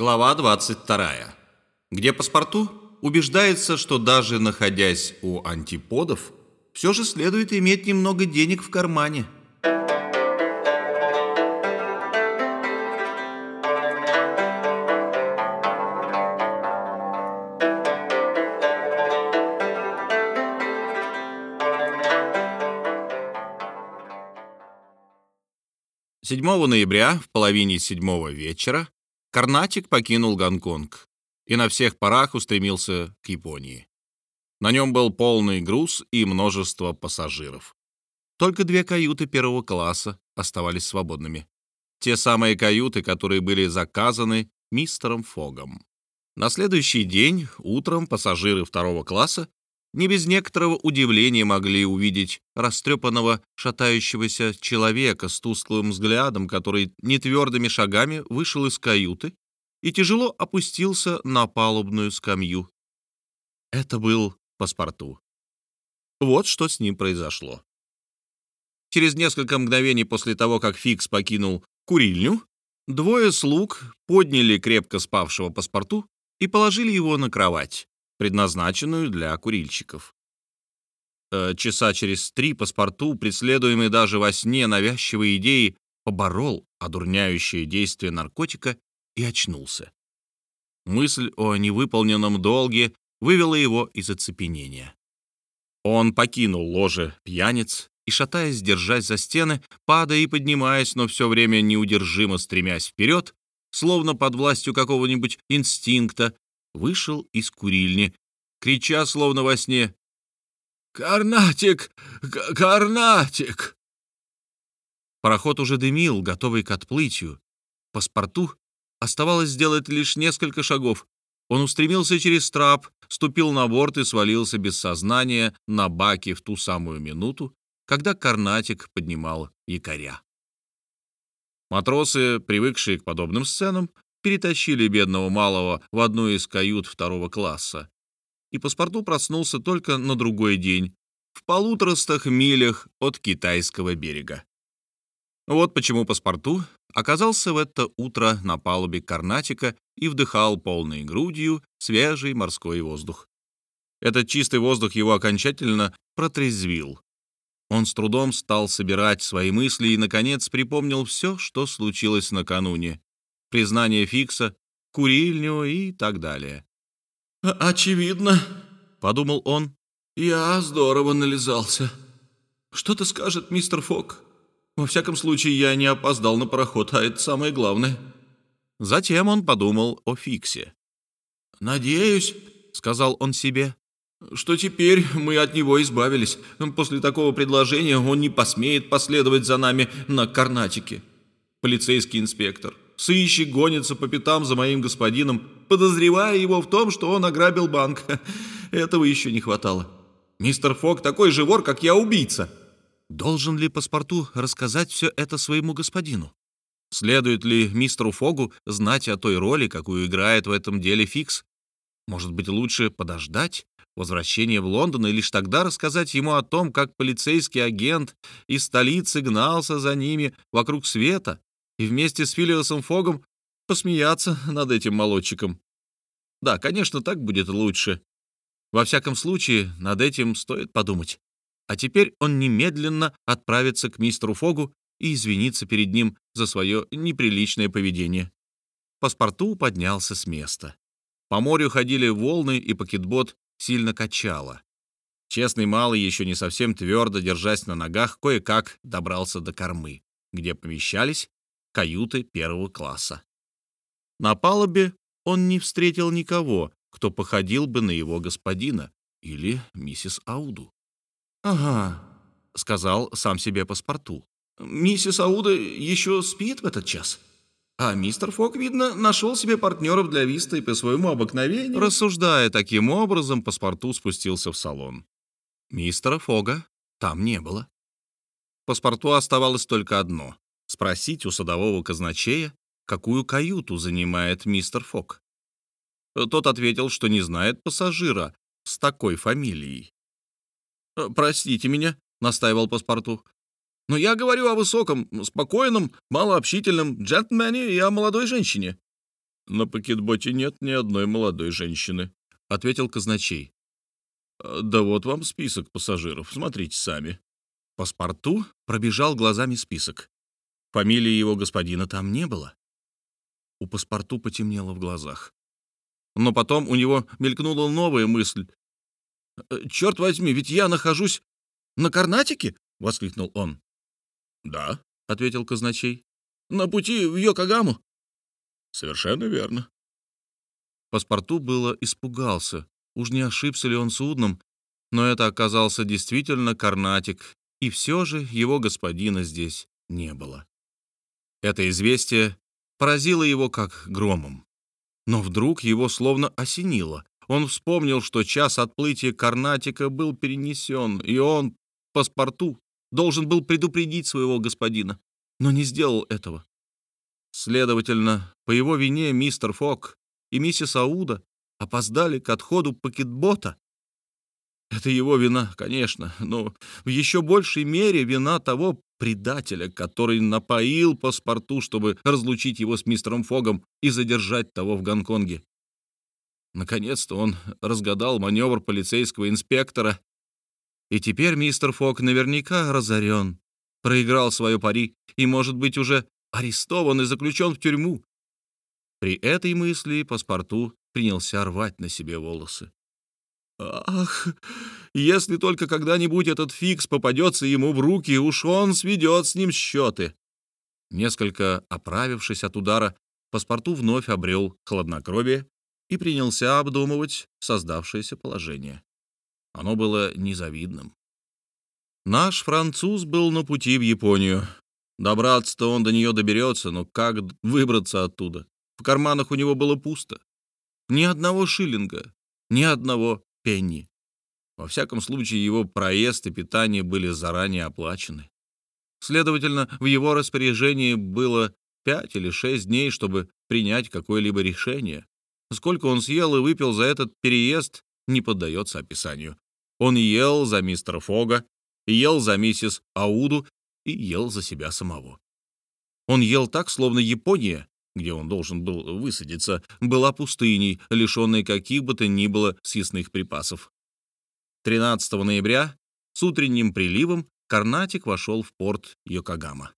Глава 22, где паспорту убеждается, что даже находясь у антиподов, все же следует иметь немного денег в кармане. Седьмого ноября в половине седьмого вечера Карнатик покинул Гонконг и на всех парах устремился к Японии. На нем был полный груз и множество пассажиров. Только две каюты первого класса оставались свободными. Те самые каюты, которые были заказаны мистером Фогом. На следующий день утром пассажиры второго класса не без некоторого удивления могли увидеть растрепанного, шатающегося человека с тусклым взглядом, который нетвердыми шагами вышел из каюты и тяжело опустился на палубную скамью. Это был паспорту. Вот что с ним произошло. Через несколько мгновений после того, как Фикс покинул курильню, двое слуг подняли крепко спавшего паспорту и положили его на кровать предназначенную для курильщиков. Э, часа через три паспорту, преследуемый даже во сне навязчивой идеей, поборол одурняющее действие наркотика и очнулся. Мысль о невыполненном долге вывела его из оцепенения. Он покинул ложе пьяниц и, шатаясь, держась за стены, падая и поднимаясь, но все время неудержимо стремясь вперед, словно под властью какого-нибудь инстинкта, вышел из курильни, крича словно во сне «Карнатик! Карнатик!» Пароход уже дымил, готовый к отплытию. Паспорту оставалось сделать лишь несколько шагов. Он устремился через трап, ступил на борт и свалился без сознания на баке в ту самую минуту, когда Карнатик поднимал якоря. Матросы, привыкшие к подобным сценам, перетащили бедного малого в одну из кают второго класса. И паспорту проснулся только на другой день, в полуторастах милях от китайского берега. Вот почему паспорту оказался в это утро на палубе Карнатика и вдыхал полной грудью свежий морской воздух. Этот чистый воздух его окончательно протрезвил. Он с трудом стал собирать свои мысли и, наконец, припомнил все, что случилось накануне признание Фикса, курильню и так далее. «Очевидно», — подумал он, — «я здорово нализался. Что-то скажет мистер Фок. Во всяком случае, я не опоздал на пароход, а это самое главное». Затем он подумал о Фиксе. «Надеюсь», — сказал он себе, — «что теперь мы от него избавились. После такого предложения он не посмеет последовать за нами на Карнатике. Полицейский инспектор, Сыщик гонится по пятам за моим господином, подозревая его в том, что он ограбил банк. Этого еще не хватало. Мистер Фок такой же вор, как я убийца. Должен ли паспорту рассказать все это своему господину? Следует ли мистеру Фогу знать о той роли, какую играет в этом деле Фикс? Может быть, лучше подождать возвращения в Лондон и лишь тогда рассказать ему о том, как полицейский агент из столицы гнался за ними вокруг света, и вместе с Филиосом Фогом посмеяться над этим молодчиком. Да, конечно, так будет лучше. Во всяком случае, над этим стоит подумать. А теперь он немедленно отправится к мистеру Фогу и извиниться перед ним за свое неприличное поведение. Паспорту поднялся с места. По морю ходили волны, и пакетбот сильно качало. Честный малый, еще не совсем твердо держась на ногах, кое-как добрался до кормы, где помещались каюты первого класса. На палубе он не встретил никого, кто походил бы на его господина или миссис Ауду. «Ага», — сказал сам себе паспорту. «Миссис Ауда еще спит в этот час?» А мистер Фок, видно, нашел себе партнеров для виста и по своему обыкновению. Рассуждая таким образом, паспорту спустился в салон. Мистера Фога там не было. Паспорту оставалось только одно спросить у садового казначея, какую каюту занимает мистер Фок. Тот ответил, что не знает пассажира с такой фамилией. «Э, «Простите меня», — настаивал паспорту, «но я говорю о высоком, спокойном, малообщительном джентльмене и о молодой женщине». «На пакетботе нет ни одной молодой женщины», — ответил казначей. «Да вот вам список пассажиров, смотрите сами». Паспорту пробежал глазами список. Фамилии его господина там не было. У паспорту потемнело в глазах. Но потом у него мелькнула новая мысль. «Э, «Черт возьми, ведь я нахожусь на Карнатике?» — воскликнул он. «Да», — ответил казначей. «На пути в Йокогаму?» «Совершенно верно». Паспорту было испугался. Уж не ошибся ли он судном? Но это оказался действительно Карнатик, и все же его господина здесь не было. Это известие поразило его как громом. Но вдруг его словно осенило. Он вспомнил, что час отплытия Карнатика был перенесен, и он, паспорту, должен был предупредить своего господина, но не сделал этого. Следовательно, по его вине мистер Фок и миссис Ауда опоздали к отходу пакетбота. Это его вина, конечно, но в еще большей мере вина того предателя, который напоил паспорту, чтобы разлучить его с мистером Фогом и задержать того в Гонконге. Наконец-то он разгадал маневр полицейского инспектора, и теперь мистер Фог наверняка разорен, проиграл свое пари и, может быть, уже арестован и заключен в тюрьму. При этой мысли паспорту принялся рвать на себе волосы. Ах, если только когда-нибудь этот фикс попадется ему в руки, уж он сведет с ним счеты. Несколько оправившись от удара, паспорту вновь обрел хладнокровие и принялся обдумывать создавшееся положение. Оно было незавидным. Наш француз был на пути в Японию. Добраться-то он до нее доберется, но как выбраться оттуда? В карманах у него было пусто. Ни одного шиллинга, ни одного пенни. Во всяком случае, его проезд и питание были заранее оплачены. Следовательно, в его распоряжении было пять или шесть дней, чтобы принять какое-либо решение. Сколько он съел и выпил за этот переезд, не поддается описанию. Он ел за мистера Фога, ел за миссис Ауду и ел за себя самого. Он ел так, словно Япония, где он должен был высадиться, была пустыней, лишенной каких бы то ни было съестных припасов. 13 ноября с утренним приливом Карнатик вошел в порт Йокогама.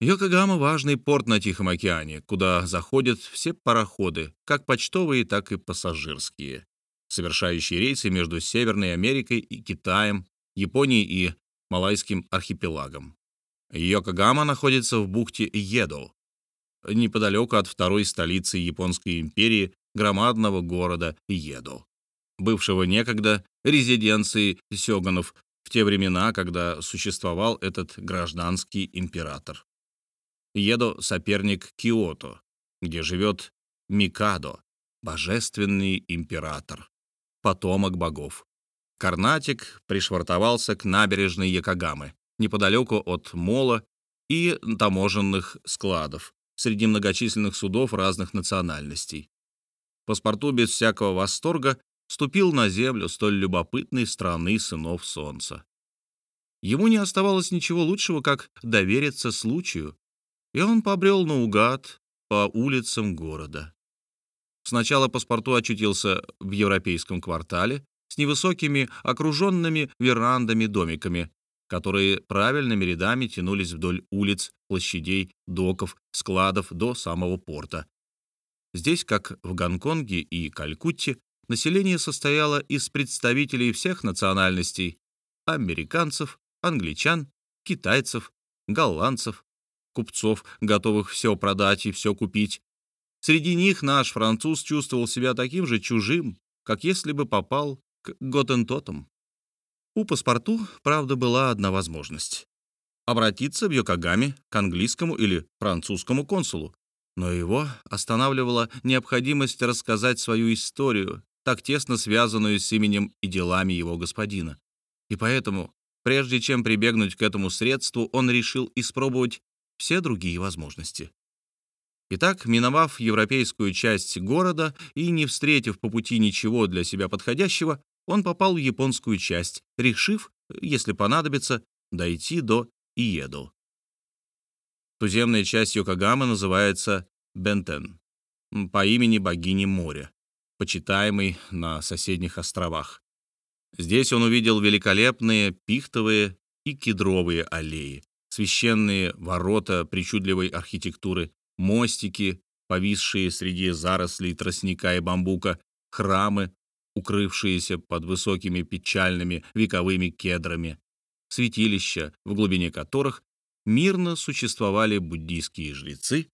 Йокогама — важный порт на Тихом океане, куда заходят все пароходы, как почтовые, так и пассажирские, совершающие рейсы между Северной Америкой и Китаем, Японией и Малайским архипелагом. Йокогама находится в бухте Едо, неподалеку от второй столицы Японской империи, громадного города Едо, бывшего некогда резиденцией сёганов в те времена, когда существовал этот гражданский император. Едо — соперник Киото, где живет Микадо, божественный император, потомок богов. Карнатик пришвартовался к набережной Якогамы, неподалеку от мола и таможенных складов, среди многочисленных судов разных национальностей. Паспорту без всякого восторга ступил на землю столь любопытной страны сынов солнца. Ему не оставалось ничего лучшего, как довериться случаю, и он побрел наугад по улицам города. Сначала паспорту очутился в европейском квартале, с невысокими окруженными верандами-домиками, которые правильными рядами тянулись вдоль улиц, площадей, доков, складов до самого порта. Здесь, как в Гонконге и Калькутте, население состояло из представителей всех национальностей – американцев, англичан, китайцев, голландцев, купцов, готовых все продать и все купить. Среди них наш француз чувствовал себя таким же чужим, как если бы попал к Готентотам. У паспорту, правда, была одна возможность — обратиться в Йокогаме к английскому или французскому консулу, но его останавливала необходимость рассказать свою историю, так тесно связанную с именем и делами его господина. И поэтому, прежде чем прибегнуть к этому средству, он решил испробовать все другие возможности. Итак, миновав европейскую часть города и не встретив по пути ничего для себя подходящего, он попал в японскую часть, решив, если понадобится, дойти до Иеду. Туземная часть Йокогамы называется Бентен. по имени богини моря, почитаемой на соседних островах. Здесь он увидел великолепные пихтовые и кедровые аллеи, священные ворота причудливой архитектуры, мостики, повисшие среди зарослей тростника и бамбука, храмы, укрывшиеся под высокими печальными вековыми кедрами, святилища, в глубине которых мирно существовали буддийские жрецы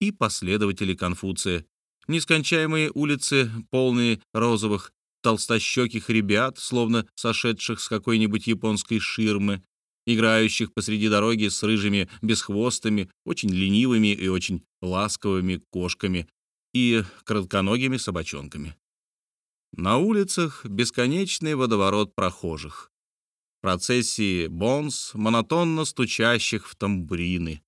и последователи Конфуция, нескончаемые улицы, полные розовых, толстощеких ребят, словно сошедших с какой-нибудь японской ширмы, играющих посреди дороги с рыжими бесхвостыми, очень ленивыми и очень ласковыми кошками и кратконогими собачонками. На улицах бесконечный водоворот прохожих. Процессии бонс, монотонно стучащих в тамбурины.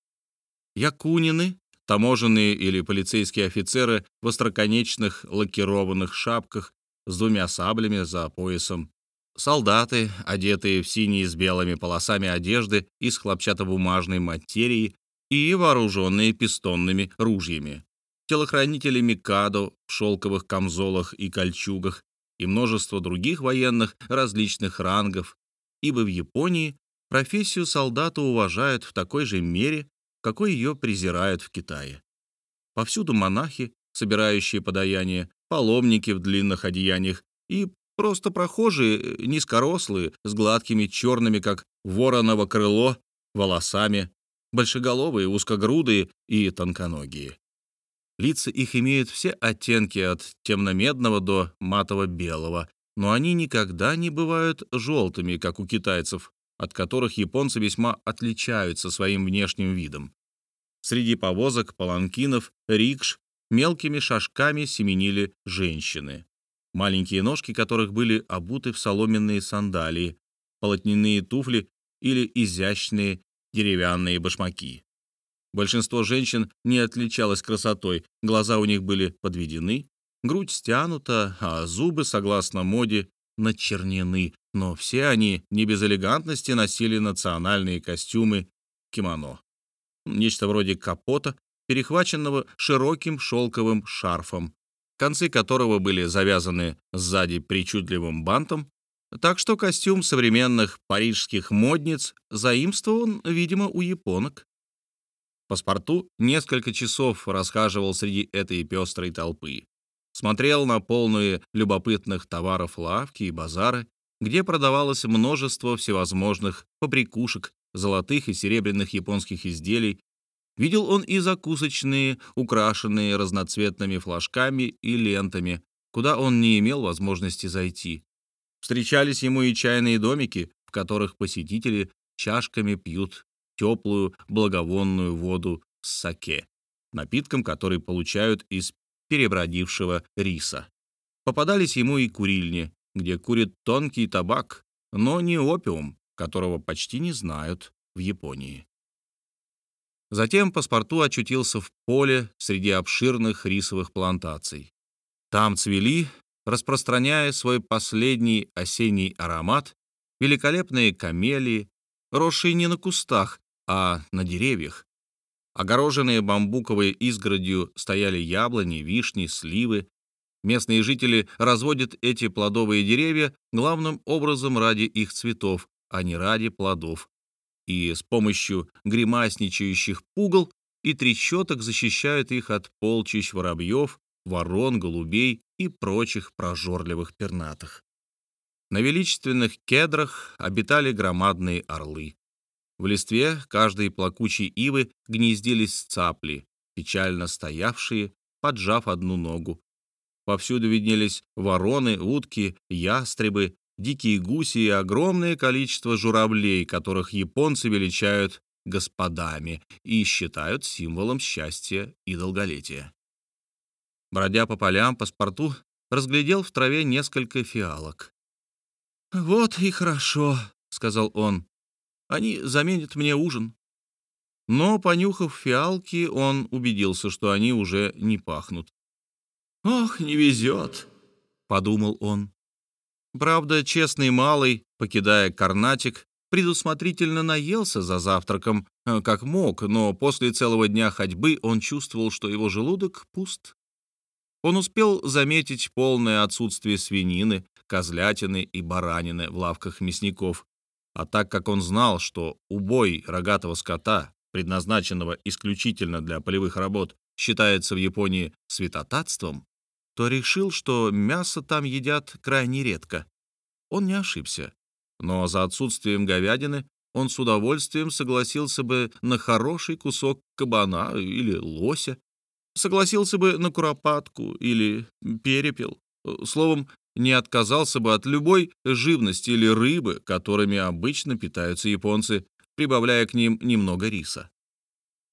Якунины, таможенные или полицейские офицеры в остроконечных лакированных шапках с двумя саблями за поясом. Солдаты, одетые в синие с белыми полосами одежды из хлопчатобумажной материи и вооруженные пистонными ружьями телохранители Микадо в шелковых камзолах и кольчугах и множество других военных различных рангов, ибо в Японии профессию солдата уважают в такой же мере, какой ее презирают в Китае. Повсюду монахи, собирающие подаяние, паломники в длинных одеяниях и просто прохожие, низкорослые, с гладкими черными, как вороново крыло, волосами, большеголовые, узкогрудые и тонконогие. Лица их имеют все оттенки от темно-медного до матово-белого, но они никогда не бывают желтыми, как у китайцев, от которых японцы весьма отличаются своим внешним видом. Среди повозок, паланкинов, рикш мелкими шажками семенили женщины, маленькие ножки которых были обуты в соломенные сандалии, полотняные туфли или изящные деревянные башмаки. Большинство женщин не отличалось красотой, глаза у них были подведены, грудь стянута, а зубы, согласно моде, начернены, но все они не без элегантности носили национальные костюмы кимоно. Нечто вроде капота, перехваченного широким шелковым шарфом, концы которого были завязаны сзади причудливым бантом, так что костюм современных парижских модниц заимствован, видимо, у японок. Паспорту несколько часов расхаживал среди этой пестрой толпы. Смотрел на полные любопытных товаров лавки и базары, где продавалось множество всевозможных побрякушек, золотых и серебряных японских изделий. Видел он и закусочные, украшенные разноцветными флажками и лентами, куда он не имел возможности зайти. Встречались ему и чайные домики, в которых посетители чашками пьют теплую благовонную воду с саке, напитком, который получают из перебродившего риса. Попадались ему и курильни, где курит тонкий табак, но не опиум, которого почти не знают в Японии. Затем паспорту очутился в поле среди обширных рисовых плантаций. Там цвели, распространяя свой последний осенний аромат, великолепные камелии, росшие не на кустах, а на деревьях. Огороженные бамбуковой изгородью стояли яблони, вишни, сливы. Местные жители разводят эти плодовые деревья главным образом ради их цветов, а не ради плодов. И с помощью гримасничающих пугал и трещоток защищают их от полчищ воробьев, ворон, голубей и прочих прожорливых пернатых. На величественных кедрах обитали громадные орлы. В листве каждой плакучей ивы гнездились цапли, печально стоявшие, поджав одну ногу. Повсюду виднелись вороны, утки, ястребы, дикие гуси и огромное количество журавлей, которых японцы величают господами и считают символом счастья и долголетия. Бродя по полям, паспорту разглядел в траве несколько фиалок. «Вот и хорошо», — сказал он. Они заменят мне ужин». Но, понюхав фиалки, он убедился, что они уже не пахнут. «Ох, не везет», — подумал он. Правда, честный малый, покидая карнатик, предусмотрительно наелся за завтраком, э, как мог, но после целого дня ходьбы он чувствовал, что его желудок пуст. Он успел заметить полное отсутствие свинины, козлятины и баранины в лавках мясников, а так как он знал, что убой рогатого скота, предназначенного исключительно для полевых работ, считается в Японии святотатством, то решил, что мясо там едят крайне редко. Он не ошибся. Но за отсутствием говядины он с удовольствием согласился бы на хороший кусок кабана или лося, согласился бы на куропатку или перепел. Словом, не отказался бы от любой живности или рыбы, которыми обычно питаются японцы, прибавляя к ним немного риса.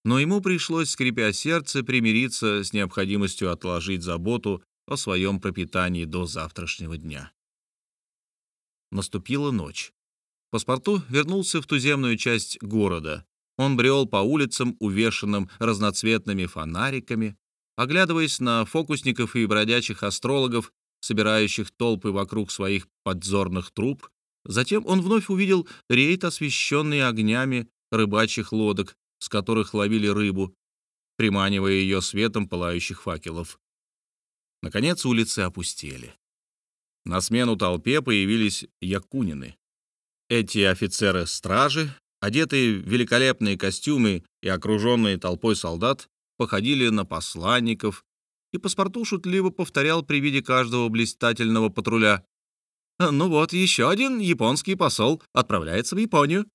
Но ему пришлось, скрипя сердце, примириться с необходимостью отложить заботу о своем пропитании до завтрашнего дня. Наступила ночь. Паспорту вернулся в туземную часть города. Он брел по улицам, увешанным разноцветными фонариками, оглядываясь на фокусников и бродячих астрологов, собирающих толпы вокруг своих подзорных труб. Затем он вновь увидел рейд, освещенный огнями рыбачьих лодок, с которых ловили рыбу, приманивая ее светом пылающих факелов. Наконец улицы опустели. На смену толпе появились якунины. Эти офицеры-стражи, одетые в великолепные костюмы и окруженные толпой солдат, походили на посланников, и паспорту шутливо повторял при виде каждого блистательного патруля. «Ну вот, еще один японский посол отправляется в Японию.